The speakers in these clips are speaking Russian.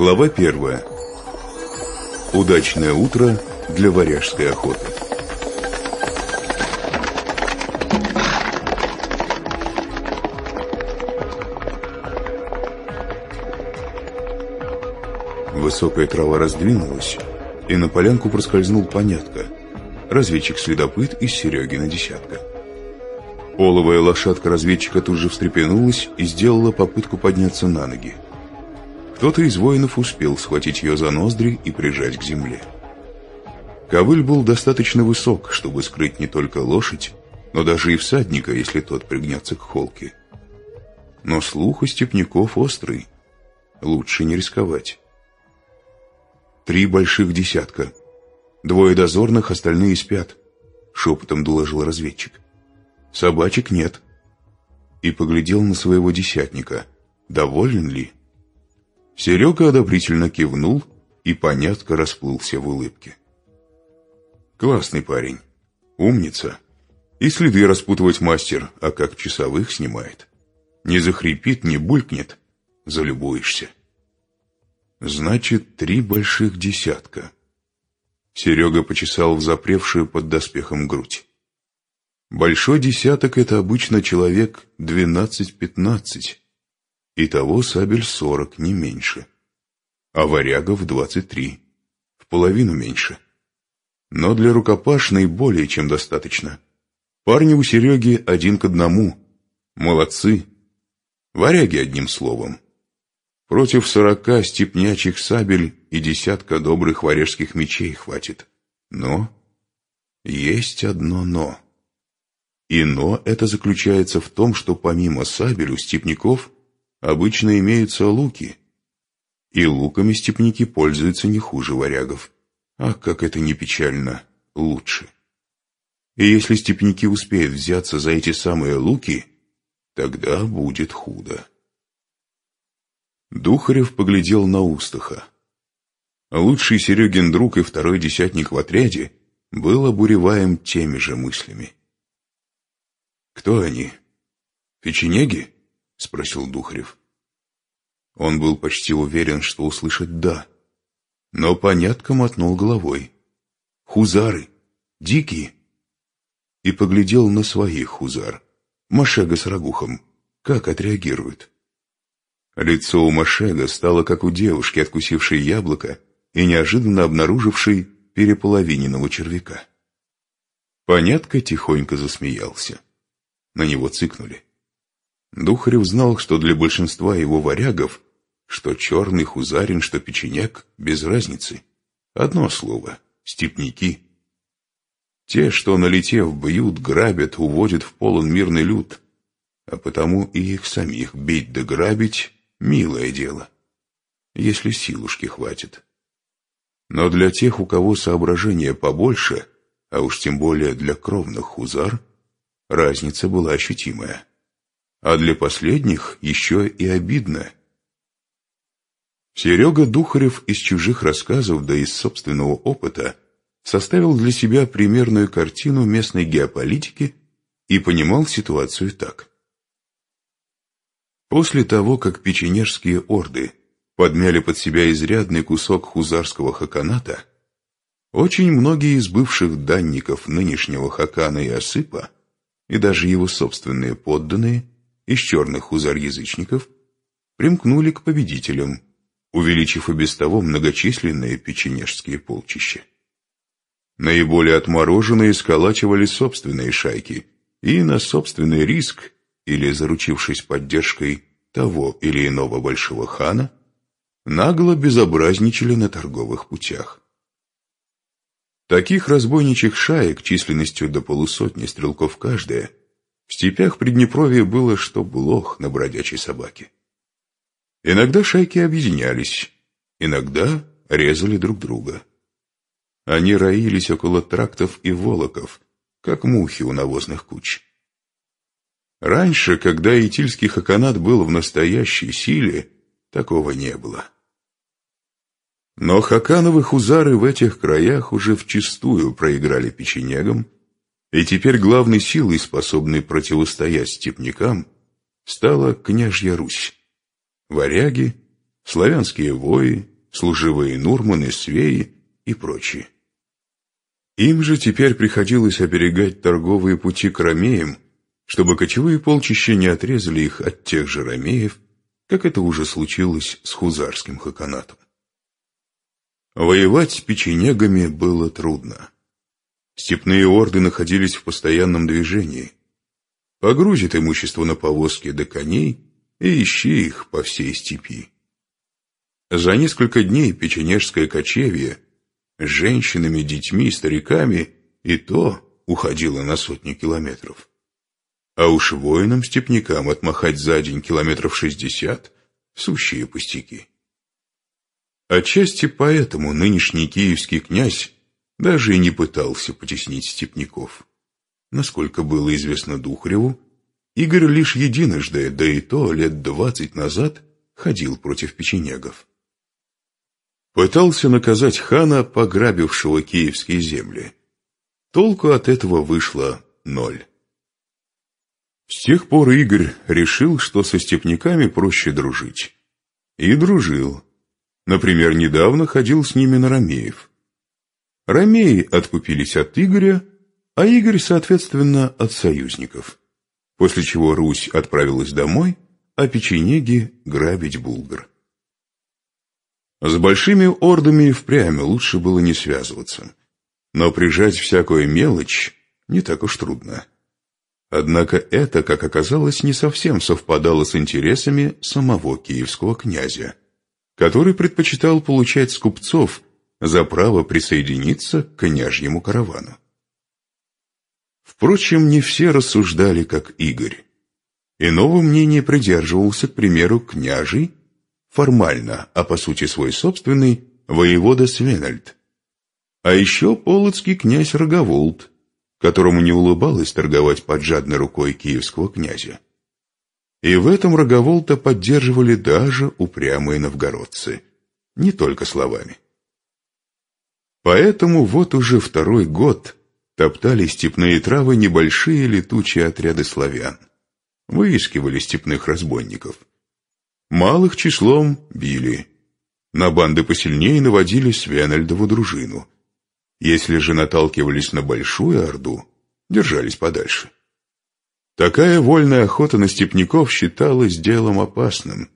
Глава первая. Удачное утро для варяжской охоты. Высокая трава раздвинулась, и на полянку проскользнул понятко. Разведчик-следопыт из Серегина десятка. Оловая лошадка разведчика тут же встрепенулась и сделала попытку подняться на ноги. Кто-то из воинов успел схватить ее за ноздри и прижать к земле. Ковыль был достаточно высок, чтобы скрыть не только лошадь, но даже и всадника, если тот пригнется к холке. Но слух у степняков острый. Лучше не рисковать. Три больших десятка. Двое дозорных, остальные спят, шепотом доложил разведчик. Собачек нет. И поглядел на своего десятника. Доволен ли? Серега одобрительно кивнул и понятко расплылся в улыбке. Классный парень. Умница. И следы распутывать мастер, а как часовых снимает. Не захрипит, не булькнет. Залюбуешься. Значит, три больших десятка. Серега почесал в запревшую под доспехом грудь. Большой десяток — это обычно человек двенадцать-пятнадцать. Итого сабель сорок, не меньше. А варягов двадцать три. В половину меньше. Но для рукопашной более чем достаточно. Парни у Сереги один к одному. Молодцы. Варяги одним словом. Против сорока степнячих сабель и десятка добрых варяжских мечей хватит. Но есть одно «но». И «но» это заключается в том, что помимо сабель у степняков обычно имеются луки. И луками степняки пользуются не хуже варягов. А как это не печально, лучше. И если степняки успеют взяться за эти самые луки, тогда будет худо. Духарев поглядел на Устаха. Лучший Серегин друг и второй десятник в отряде был обуреваем теми же мыслями. «Кто они? Печенеги?» — спросил Духарев. Он был почти уверен, что услышит «да», но понятко мотнул головой. «Хузары! Дикие!» И поглядел на своих хузар, Машега с Рагухом, как отреагируют. Лицо у Машега стало как у девушки, откусившей яблоко и неожиданно обнаружившей переполовиненного червяка. Понятко тихонько засмеялся. На него цыкнули. Духарев знал, что для большинства его варягов, что черный хузарин, что печеняк, без разницы. Одно слово — степняки. Те, что, налетев, бьют, грабят, уводят в полон мирный люд, а потому и их самих бить да грабить Милое дело, если силушки хватит. Но для тех, у кого соображения побольше, а уж тем более для кровных хузар, разница была ощутимая. А для последних еще и обидно. Серега Духарев из чужих рассказов, да из собственного опыта, составил для себя примерную картину местной геополитики и понимал ситуацию так. После того, как печенежские орды подмяли под себя изрядный кусок хузарского хаканата, очень многие из бывших данников нынешнего хакана и осыпа, и даже его собственные подданные из черных хузар-язычников, примкнули к победителям, увеличив и без того многочисленные печенежские полчища. Наиболее отмороженные сколачивали собственные шайки и на собственный риск или заручившись поддержкой того или иного большого хана, нагло безобразничали на торговых путях. Таких разбойничьих шаек численностью до полусотни стрелков каждая в степях Приднепровья было, что блох на бродячей собаке. Иногда шайки объединялись, иногда резали друг друга. Они роились около трактов и волоков, как мухи у навозных куч. Раньше, когда Итильский хаканат был в настоящей силе, такого не было. Но хакановы хузары в этих краях уже вчистую проиграли печенегам, и теперь главной силой, способной противостоять степнякам, стала княжья Русь. Варяги, славянские вои, служивые Нурманы, Свеи и прочие. Им же теперь приходилось оберегать торговые пути к ромеям, чтобы кочевые полчища не отрезали их от тех же ромеев, как это уже случилось с хузарским хаканатом. Воевать с печенегами было трудно. Степные орды находились в постоянном движении. Погрузит имущество на повозки до коней и ищи их по всей степи. За несколько дней печенежское кочевье с женщинами, детьми, стариками и то уходило на сотни километров. А уж воинам-степнякам отмахать за день километров шестьдесят — сущие пустяки. Отчасти поэтому нынешний киевский князь даже и не пытался потеснить степняков. Насколько было известно Духареву, Игорь лишь единожды, да и то лет двадцать назад, ходил против печенегов. Пытался наказать хана, пограбившего киевские земли. Толку от этого вышло ноль. С тех пор Игорь решил, что со степняками проще дружить. И дружил. Например, недавно ходил с ними на Ромеев. Ромеи откупились от Игоря, а Игорь, соответственно, от союзников. После чего Русь отправилась домой, а печенеги грабить булгар. С большими ордами впрямь лучше было не связываться. Но прижать всякую мелочь не так уж трудно. Однако это, как оказалось, не совсем совпадало с интересами самого киевского князя, который предпочитал получать с купцов за право присоединиться к княжьему каравану. Впрочем, не все рассуждали, как Игорь. Иного мнения придерживался, к примеру, княжий, формально, а по сути свой собственный, воевода Свенальд. А еще полоцкий князь Роговолд, которому не улыбалось торговать под жадной рукой киевского князя. И в этом Роговолта поддерживали даже упрямые новгородцы, не только словами. Поэтому вот уже второй год топтали степные травы небольшие летучие отряды славян, выискивали степных разбойников – Малых числом били. На банды посильнее наводили Свенальдову дружину. Если же наталкивались на большую орду, держались подальше. Такая вольная охота на степняков считалась делом опасным.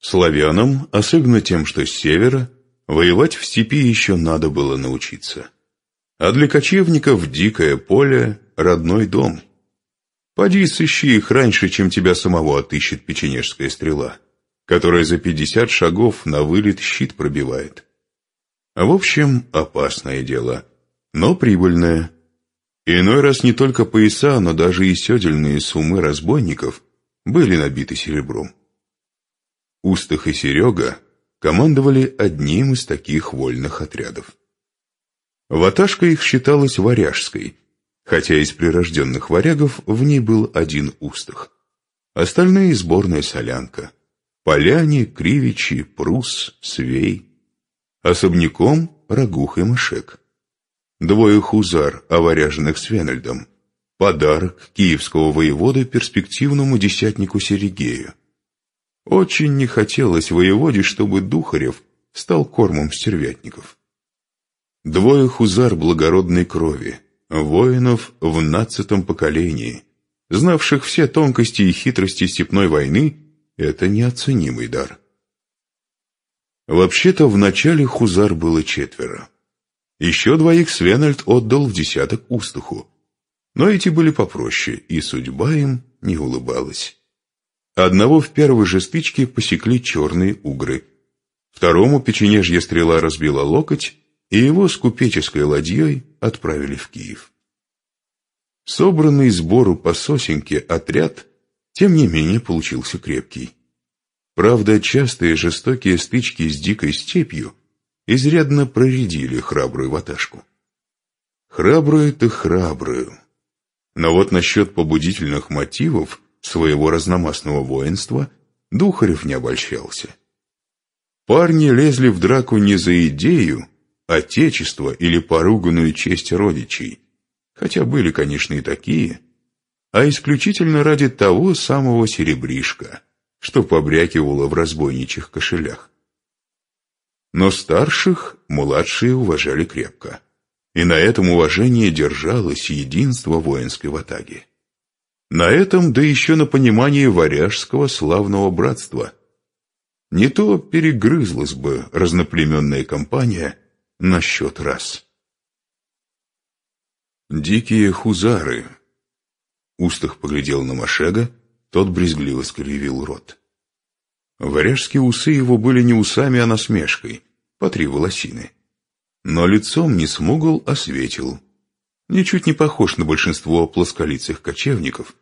Славянам, особенно тем, что с севера, воевать в степи еще надо было научиться. А для кочевников дикое поле — родной дом — Поди сыщи их раньше, чем тебя самого отыщет печенежская стрела, которая за пятьдесят шагов на вылет щит пробивает. А в общем, опасное дело, но прибыльное. Иной раз не только пояса, но даже и седельные суммы разбойников были набиты серебром. Устах и Серега командовали одним из таких вольных отрядов. Ваташка их считалась варяжской – хотя из прирожденных варягов в ней был один устах. Остальные — сборная солянка. Поляне, Кривичи, Прус, Свей. Особняком — Рагух и Мышек. Двое хузар, оваряженных с Венельдом. Подарок киевского воевода перспективному десятнику Серегею. Очень не хотелось воеводе, чтобы Духарев стал кормом стервятников. Двое хузар благородной крови — воинов в нацатом поколении, знавших все тонкости и хитрости степной войны, это неоценимый дар. Вообще-то в начале хузар было четверо. Еще двоих Свенальд отдал в десяток устуху, но эти были попроще, и судьба им не улыбалась. Одного в первой же стычке посекли черные угры, второму печенежья стрела разбила локоть, и его с купеческой ладьей отправили в Киев. Собранный сбору по сосенке отряд, тем не менее, получился крепкий. Правда, частые жестокие стычки с дикой степью изрядно проредили храбрую ваташку. Храбрую-то храбрую. Но вот насчет побудительных мотивов своего разномастного воинства Духарев не обольщался. Парни лезли в драку не за идею, отечество или поруганную честь родичей, хотя были, конечно, и такие, а исключительно ради того самого серебришка, что побрякивало в разбойничьих кошелях. Но старших младшие уважали крепко. И на этом уважении держалось единство воинской ватаги. На этом, да еще на понимании варяжского славного братства. Не то перегрызлась бы разноплеменная компания на счет раз. Дикие хузары. Устах поглядел на Машега, тот брезгливо скривил рот. Варяжские усы его были не усами, а насмешкой, по три волосины. Но лицом не смугл, а светил. Ничуть не похож на большинство плосколицых кочевников,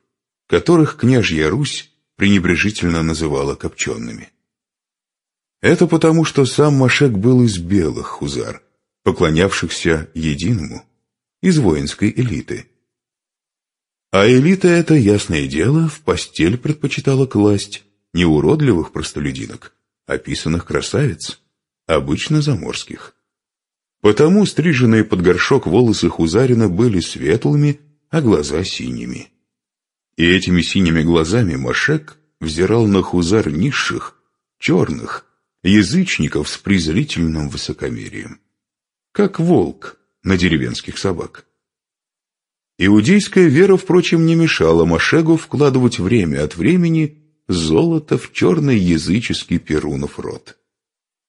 которых княжья Русь пренебрежительно называла копчеными. Это потому, что сам Машек был из белых хузар, поклонявшихся единому, из воинской элиты. А элита эта, ясное дело, в постель предпочитала класть не уродливых простолюдинок, а писанных красавиц, обычно заморских. Потому стриженные под горшок волосы Хузарина были светлыми, а глаза синими. И этими синими глазами Машек взирал на хузар низших, черных, язычников с презрительным высокомерием. Как волк на деревенских собак. Иудейская вера, впрочем, не мешала Машегу вкладывать время от времени золото в черный языческий перунов рот.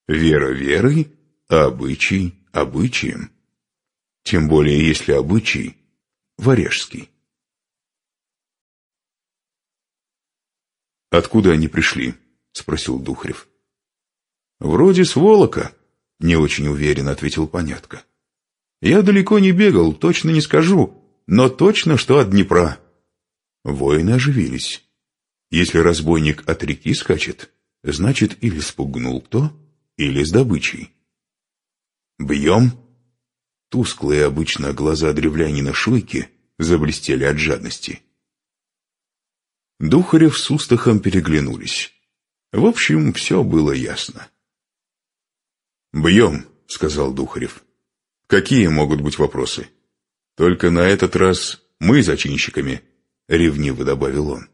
Вера верой, а обычай обычаем. Тем более, если обычай варежский. «Откуда они пришли?» — спросил Духарев. «Вроде с Волока», — не очень уверенно ответил Понятко. «Я далеко не бегал, точно не скажу, но точно, что от Днепра». Воины оживились. Если разбойник от реки скачет, значит, или спугнул кто, или с добычей. «Бьем?» Тусклые обычно глаза древлянина Шуйки заблестели от жадности. Духарев с Устахом переглянулись. В общем, все было ясно. «Бьем», — сказал Духарев. «Какие могут быть вопросы? Только на этот раз мы зачинщиками», — ревниво добавил он.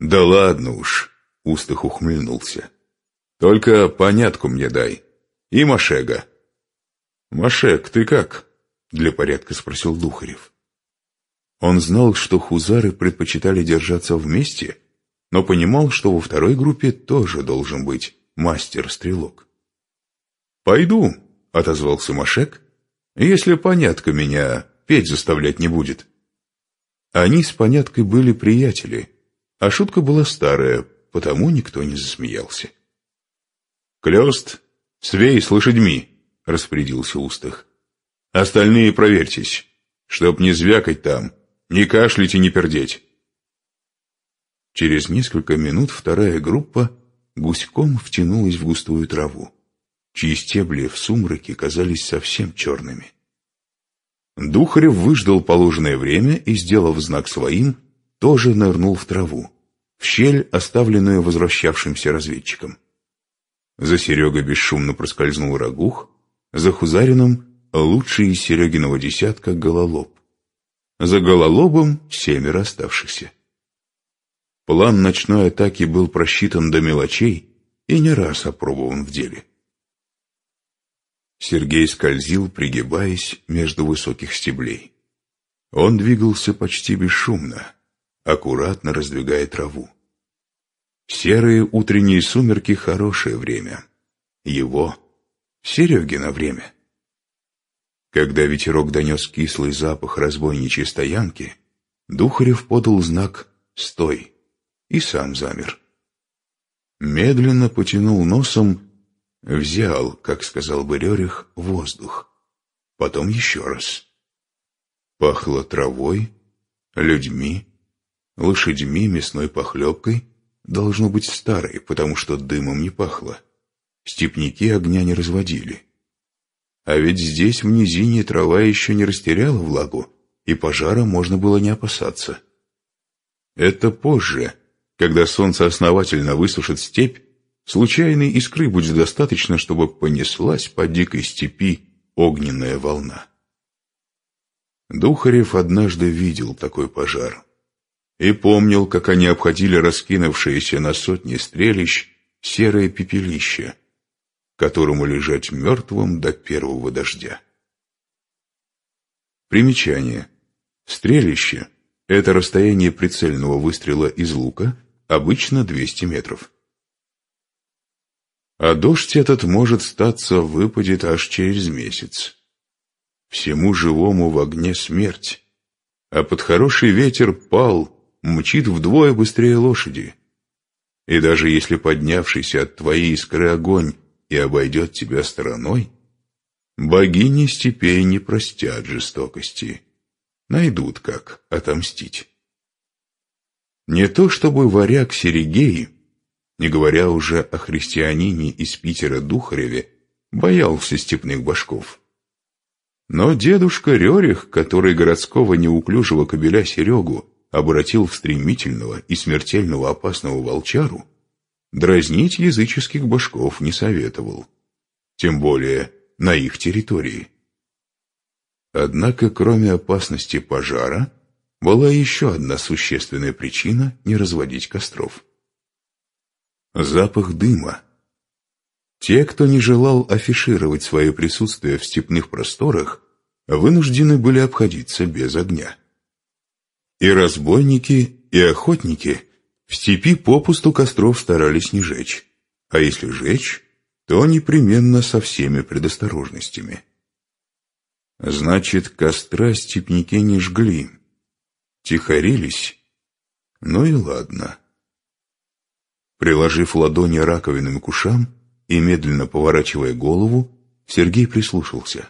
«Да ладно уж», — Устах ухмыльнулся. «Только понятку мне дай. И Машега». «Машек, ты как?» — для порядка спросил Духарев. Он знал, что хузары предпочитали держаться вместе, но понимал, что во второй группе тоже должен быть мастер-стрелок. «Пойду», — отозвался Машек, — «если понятка меня петь заставлять не будет». Они с поняткой были приятели, а шутка была старая, потому никто не засмеялся. «Клёст, свей с лошадьми», — распорядился Устах. «Остальные проверьтесь, чтоб не звякать там, не кашлять и не пердеть. Через несколько минут вторая группа гуськом втянулась в густую траву, чьи стебли в сумраке казались совсем черными. Духарев выждал положенное время и, сделав знак своим, тоже нырнул в траву, в щель, оставленную возвращавшимся разведчиком. За Серегой бесшумно проскользнул Рагух, за Хузарином лучший из Серегиного десятка гололоб за гололобом семеро оставшихся. План ночной атаки был просчитан до мелочей и не раз опробован в деле. Сергей скользил, пригибаясь между высоких стеблей. Он двигался почти бесшумно, аккуратно раздвигая траву. Серые утренние сумерки — хорошее время. Его, Серегина время. Когда ветерок донес кислый запах разбойничьей стоянки, Духарев подал знак «Стой!» и сам замер. Медленно потянул носом, взял, как сказал бы Рерих, воздух. Потом еще раз. Пахло травой, людьми, лошадьми, мясной похлебкой, должно быть старой, потому что дымом не пахло. Степники огня не разводили. А ведь здесь, в низине, трава еще не растеряла влагу, и пожара можно было не опасаться. Это позже, когда солнце основательно высушит степь, случайной искры будет достаточно, чтобы понеслась по дикой степи огненная волна. Духарев однажды видел такой пожар и помнил, как они обходили раскинувшиеся на сотни стрелищ серое пепелище, которому лежать мертвым до первого дождя. Примечание. Стрелище – это расстояние прицельного выстрела из лука, обычно 200 метров. А дождь этот, может статься, выпадет аж через месяц. Всему живому в огне смерть, а под хороший ветер пал, мчит вдвое быстрее лошади. И даже если поднявшийся от твоей искры огонь и обойдет тебя стороной, богини степей не простят жестокости, найдут, как отомстить. Не то чтобы варяг Серегей, не говоря уже о христианине из Питера Духареве, боялся степных башков. Но дедушка Рерих, который городского неуклюжего кобеля Серегу обратил в стремительного и смертельного опасного волчару, дразнить языческих башков не советовал. Тем более на их территории. Однако, кроме опасности пожара, была еще одна существенная причина не разводить костров. Запах дыма. Те, кто не желал афишировать свое присутствие в степных просторах, вынуждены были обходиться без огня. И разбойники, и охотники в степи попусту костров старались не жечь, а если жечь, то непременно со всеми предосторожностями. Значит, костра степники не жгли, тихорились, ну и ладно. Приложив ладони раковинами к ушам и медленно поворачивая голову, Сергей прислушался.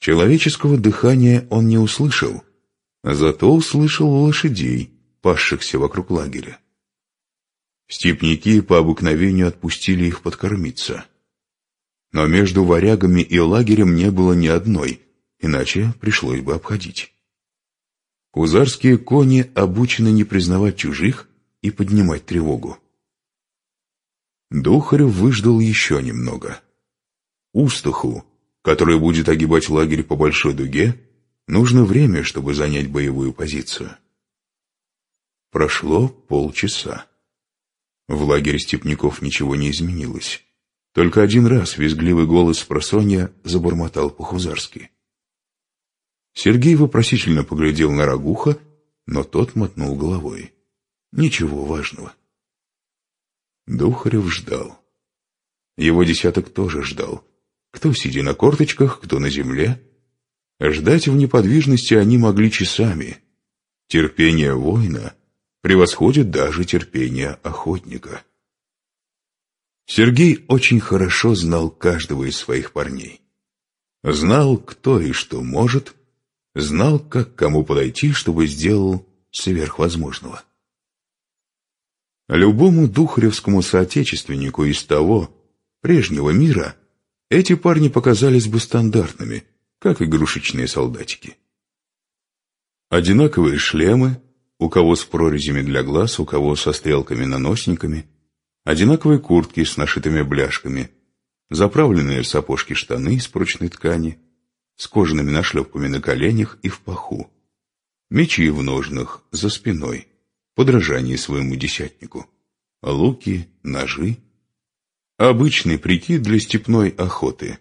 Человеческого дыхания он не услышал, зато услышал лошадей, пасшихся вокруг лагеря. Степники по обыкновению отпустили их подкормиться. Но между варягами и лагерем не было ни одной, иначе пришлось бы обходить. Кузарские кони обучены не признавать чужих и поднимать тревогу. Духарев выждал еще немного. Устаху, который будет огибать лагерь по большой дуге, нужно время, чтобы занять боевую позицию. Прошло полчаса. В лагере степняков ничего не изменилось. Только один раз визгливый голос просонья забормотал по-хузарски. Сергей вопросительно поглядел на Рагуха, но тот мотнул головой. Ничего важного. Духарев ждал. Его десяток тоже ждал. Кто сидя на корточках, кто на земле. Ждать в неподвижности они могли часами. Терпение воина превосходит даже терпение охотника. Сергей очень хорошо знал каждого из своих парней. Знал, кто и что может, знал, как кому подойти, чтобы сделал сверхвозможного. Любому духаревскому соотечественнику из того, прежнего мира, эти парни показались бы стандартными, как игрушечные солдатики. Одинаковые шлемы, у кого с прорезями для глаз, у кого со стрелками-наносниками, одинаковые куртки с нашитыми бляшками, заправленные сапожки штаны из прочной ткани, с кожаными нашлепками на коленях и в паху, мечи в ножнах, за спиной, подражание своему десятнику, луки, ножи, обычный прикид для степной охоты.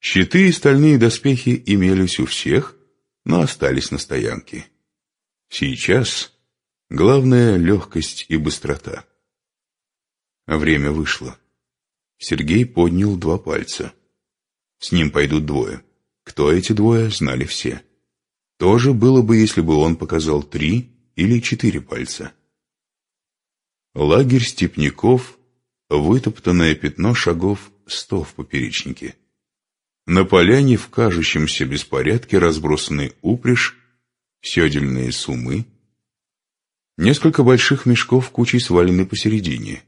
Щиты и стальные доспехи имелись у всех, но остались на стоянке. Сейчас главное — легкость и быстрота. Время вышло. Сергей поднял два пальца. С ним пойдут двое. Кто эти двое, знали все. Тоже было бы, если бы он показал три или четыре пальца. Лагерь степняков, вытоптанное пятно шагов сто в поперечнике. На поляне в кажущемся беспорядке разбросаны упряжь седельные сумы, несколько больших мешков кучей свалены посередине.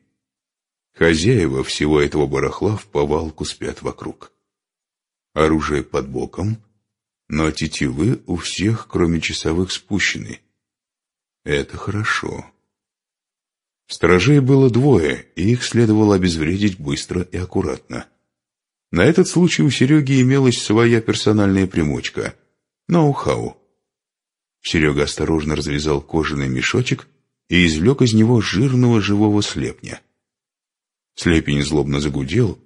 Хозяева всего этого барахла в повалку спят вокруг. Оружие под боком, но тетивы у всех, кроме часовых, спущены. Это хорошо. Сторожей было двое, и их следовало обезвредить быстро и аккуратно. На этот случай у Сереги имелась своя персональная примочка — ноу-хау. Серега осторожно развязал кожаный мешочек и извлек из него жирного живого слепня. Слепень злобно загудел,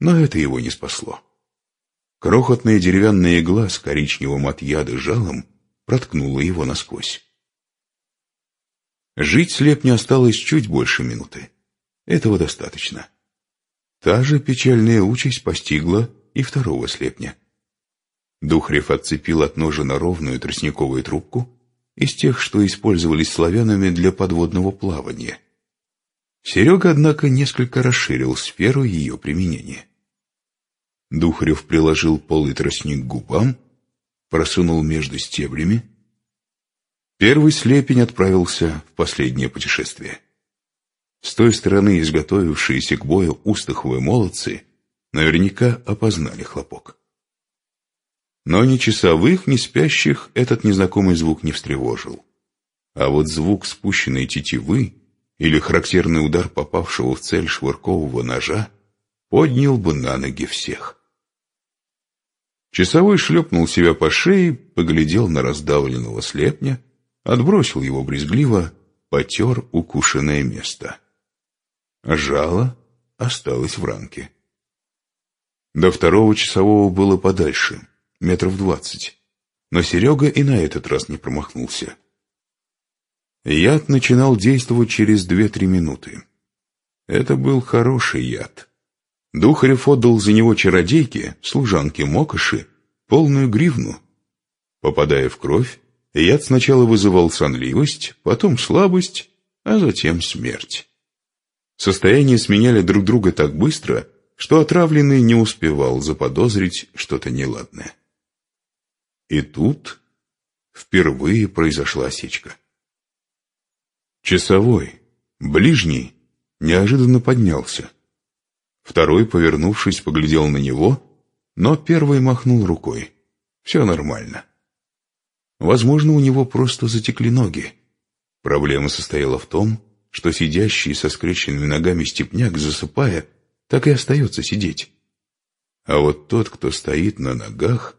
но это его не спасло. Крохотная деревянная игла с коричневым от яда жалом проткнула его насквозь. Жить слепне осталось чуть больше минуты. Этого достаточно. Та же печальная участь постигла и второго слепня. Духрев отцепил от ножа ровную тростниковую трубку из тех, что использовались славянами для подводного плавания. Серега, однако, несколько расширил сферу ее применения. Духарев приложил полый тростник к губам, просунул между стеблями. Первый слепень отправился в последнее путешествие. С той стороны изготовившиеся к бою устаховые молодцы наверняка опознали хлопок. Но ни часовых, ни спящих этот незнакомый звук не встревожил. А вот звук спущенной тетивы или характерный удар попавшего в цель швыркового ножа поднял бы на ноги всех. Часовой шлепнул себя по шее, поглядел на раздавленного слепня, отбросил его брезгливо, потер укушенное место. Жало осталось в ранке. До второго часового было подальше, метров двадцать. Но Серега и на этот раз не промахнулся. Яд начинал действовать через две-три минуты. Это был хороший яд. Духарев отдал за него чародейке, служанке Мокоши, полную гривну. Попадая в кровь, яд сначала вызывал сонливость, потом слабость, а затем смерть. Состояния сменяли друг друга так быстро, что отравленный не успевал заподозрить что-то неладное. И тут впервые произошла осечка. Часовой, ближний, неожиданно поднялся. Второй, повернувшись, поглядел на него, но первый махнул рукой. Все нормально. Возможно, у него просто затекли ноги. Проблема состояла в том, что сидящий со скрещенными ногами степняк, засыпая, так и остается сидеть. А вот тот, кто стоит на ногах...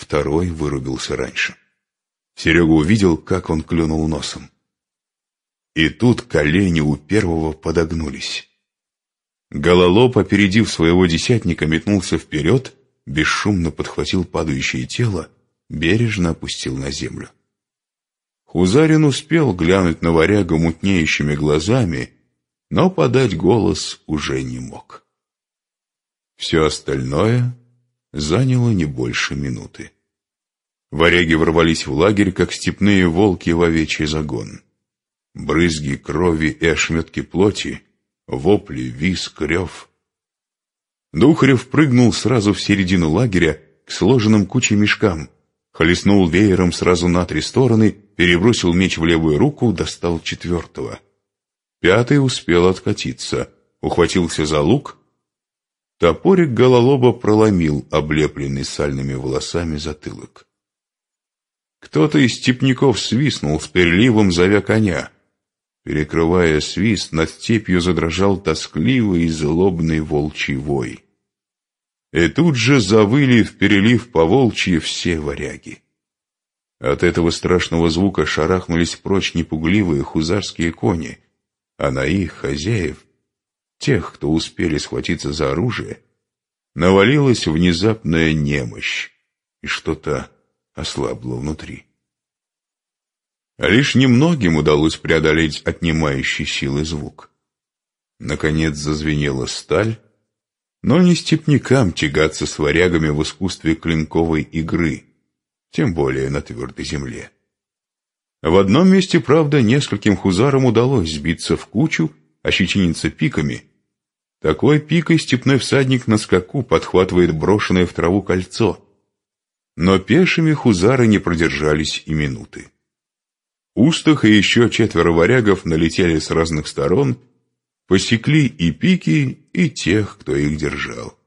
Второй вырубился раньше. Серега увидел, как он клюнул носом. И тут колени у первого подогнулись. Гололоб, опередив своего десятника, метнулся вперед, бесшумно подхватил падающее тело, бережно опустил на землю. Хузарин успел глянуть на варяга мутнеющими глазами, но подать голос уже не мог. Все остальное заняло не больше минуты. Варяги ворвались в лагерь, как степные волки в овечий загон. Брызги крови и ошметки плоти, вопли, виск, рев. Духарев прыгнул сразу в середину лагеря к сложенным кучей мешкам, хлестнул веером сразу на три стороны, перебросил меч в левую руку, достал четвертого. Пятый успел откатиться, ухватился за лук. Топорик гололоба проломил облепленный сальными волосами затылок. Кто-то из степняков свистнул с переливом, зовя коня. Перекрывая свист, над степью задрожал тоскливый и злобный волчий вой. И тут же завыли в перелив по волчьи все варяги. От этого страшного звука шарахнулись прочь непугливые хузарские кони, а на их хозяев, тех, кто успели схватиться за оружие, навалилась внезапная немощь, и что-то ослабло внутри. Лишь немногим удалось преодолеть отнимающий силы звук. Наконец зазвенела сталь, но не степнякам тягаться с варягами в искусстве клинковой игры, тем более на твердой земле. В одном месте, правда, нескольким хузарам удалось сбиться в кучу, ощетиниться пиками. Такой пикой степной всадник на скаку подхватывает брошенное в траву кольцо. Но пешими хузары не продержались и минуты. Устах и еще четверо варягов налетели с разных сторон, посекли и пики, и тех, кто их держал,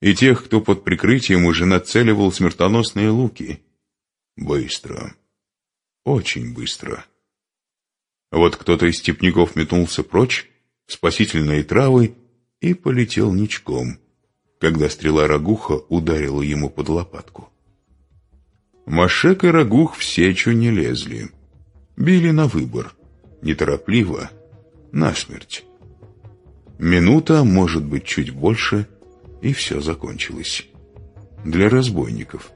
и тех, кто под прикрытием уже нацеливал смертоносные луки. Быстро. Очень быстро. Вот кто-то из степняков метнулся прочь, спасительные травы, и полетел ничком, когда стрела Рагуха ударила ему под лопатку. Машек и Рагух в сечу не лезли. Били на выбор, неторопливо, насмерть. Минута, может быть, чуть больше, и все закончилось. Для разбойников.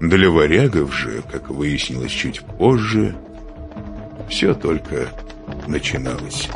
Для варягов же, как выяснилось чуть позже, все только начиналось.